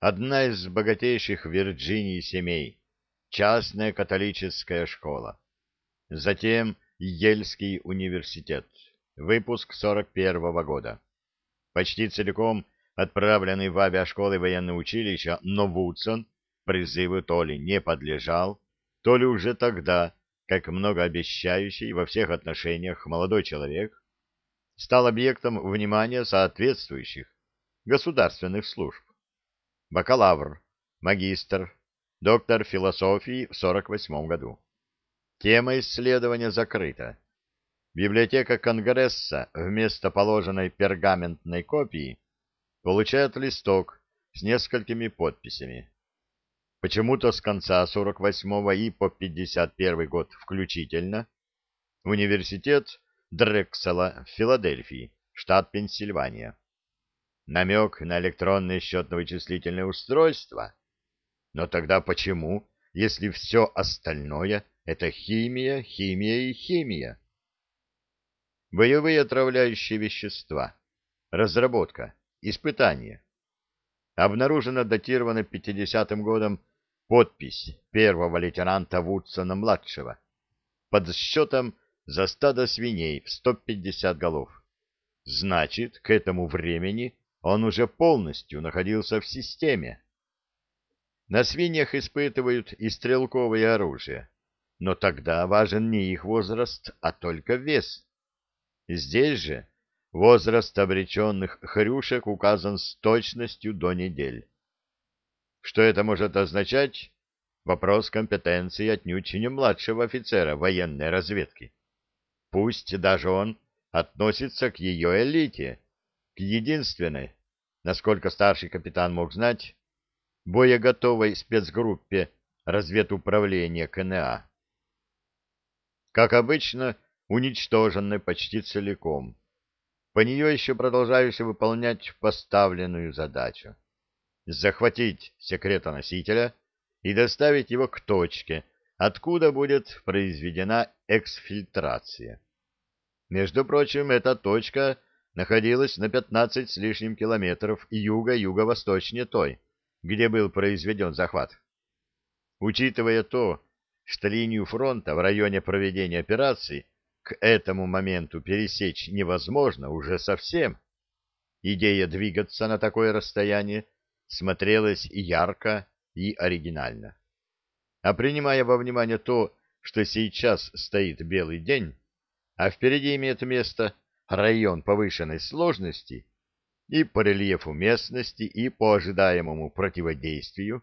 одна из богатейших в Вирджинии семей, частная католическая школа. Затем Ельский университет, выпуск 41 -го года. Почти целиком отправленный в авиашколы военное училище, но Вудсон призыву то ли не подлежал, то ли уже тогда, как многообещающий во всех отношениях молодой человек, стал объектом внимания соответствующих государственных служб. Бакалавр, магистр, доктор философии в 48 году. Тема исследования закрыта. Библиотека Конгресса вместо положенной пергаментной копии получает листок с несколькими подписями. Почему-то с конца 48-го и по 51 год включительно университет Дрексела в Филадельфии, штат Пенсильвания. Намек на электронное счетно-вычислительное устройство. Но тогда почему, если все остальное — это химия, химия и химия? Боевые отравляющие вещества. Разработка. Испытание. Обнаружена датирована 50-м годом подпись первого лейтенанта Вудсона-младшего под счетом за стадо свиней в 150 голов. Значит, к этому времени он уже полностью находился в системе. На свиньях испытывают и стрелковое оружие, но тогда важен не их возраст, а только вес. Здесь же возраст обреченных хрюшек указан с точностью до недель. Что это может означать? Вопрос компетенции отнюдь не младшего офицера военной разведки. Пусть даже он относится к ее элите, к единственной, насколько старший капитан мог знать, боеготовой спецгруппе разведуправления КНА. Как обычно, уничтоженной почти целиком. По нее еще продолжающей выполнять поставленную задачу. Захватить секретоносителя и доставить его к точке, откуда будет произведена эксфильтрация. Между прочим, эта точка находилась на 15 с лишним километров юго-юго-восточнее той, где был произведен захват. Учитывая то, что линию фронта в районе проведения операции к этому моменту пересечь невозможно уже совсем, идея двигаться на такое расстояние смотрелась ярко, и оригинально. А принимая во внимание то, что сейчас стоит белый день, а впереди имеет место район повышенной сложности и по рельефу местности, и по ожидаемому противодействию,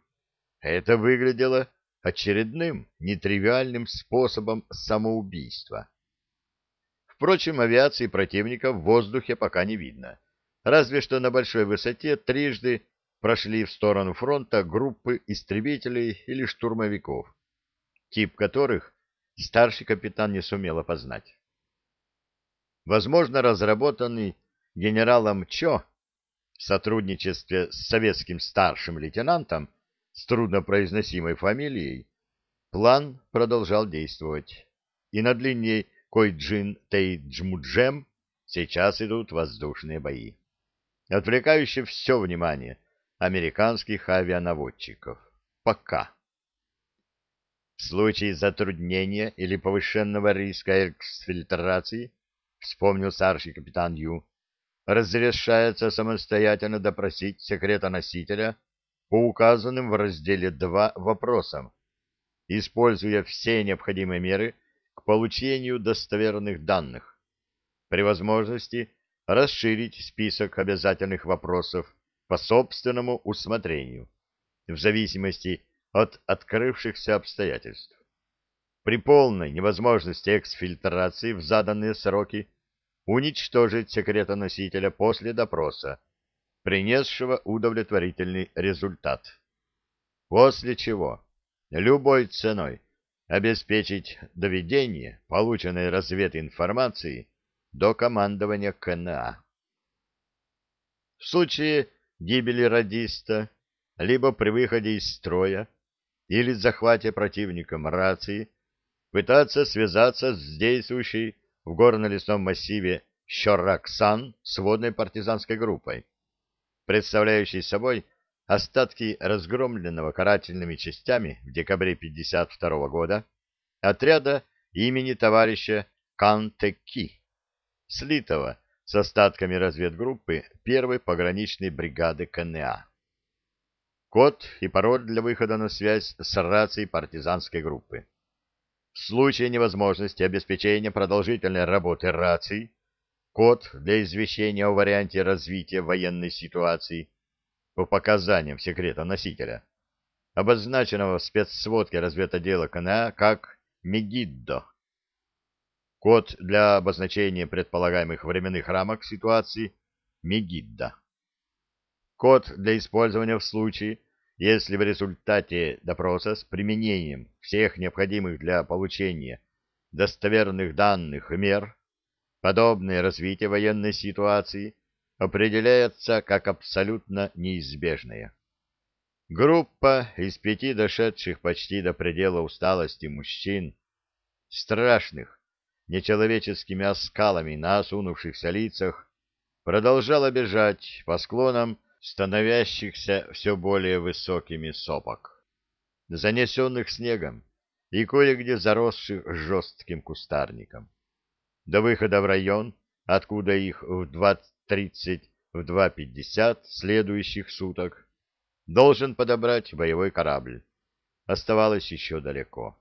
это выглядело очередным нетривиальным способом самоубийства. Впрочем, авиации противника в воздухе пока не видно, разве что на большой высоте трижды прошли в сторону фронта группы истребителей или штурмовиков, тип которых старший капитан не сумел опознать. Возможно, разработанный генералом Чо в сотрудничестве с советским старшим лейтенантом с труднопроизносимой фамилией, план продолжал действовать, и над линией Койджин-Тейджмуджем сейчас идут воздушные бои, отвлекающие все внимание американских авианаводчиков. Пока. В случае затруднения или повышенного риска эксфильтрации, вспомнил старший капитан Ю, разрешается самостоятельно допросить секретоносителя по указанным в разделе 2 вопросам, используя все необходимые меры к получению достоверных данных. При возможности расширить список обязательных вопросов по собственному усмотрению, в зависимости от открывшихся обстоятельств. При полной невозможности эксфильтрации в заданные сроки уничтожить секретоносителя после допроса, принесшего удовлетворительный результат. После чего любой ценой обеспечить доведение полученной развединформации до командования КНА. В случае гибели радиста, либо при выходе из строя или захвате противником рации, пытаться связаться с действующей в горно-лесном массиве Щораксан сводной партизанской группой, представляющей собой остатки разгромленного карательными частями в декабре 1952 года отряда имени товарища Кантеки, слитого с остатками разведгруппы первой пограничной бригады КНА. Код и пароль для выхода на связь с рацией партизанской группы. В случае невозможности обеспечения продолжительной работы раций, код для извещения о варианте развития военной ситуации по показаниям секрета носителя, обозначенного в спецсводке разведотдела КНА как МЕГИДДО. Код для обозначения предполагаемых временных рамок ситуации МЕГИДДО. Код для использования в случае, если в результате допроса с применением всех необходимых для получения достоверных данных мер подобное развитие военной ситуации определяется как абсолютно неизбежное. Группа из пяти дошедших почти до предела усталости мужчин, страшных, нечеловеческими оскалами на осунувшихся лицах, продолжала бежать по склонам становящихся все более высокими сопок, занесенных снегом и кое-где заросших жестким кустарником. До выхода в район, откуда их в 2.30, в 2.50 следующих суток должен подобрать боевой корабль. Оставалось еще далеко.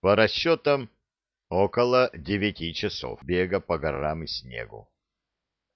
По расчетам, около девяти часов бега по горам и снегу.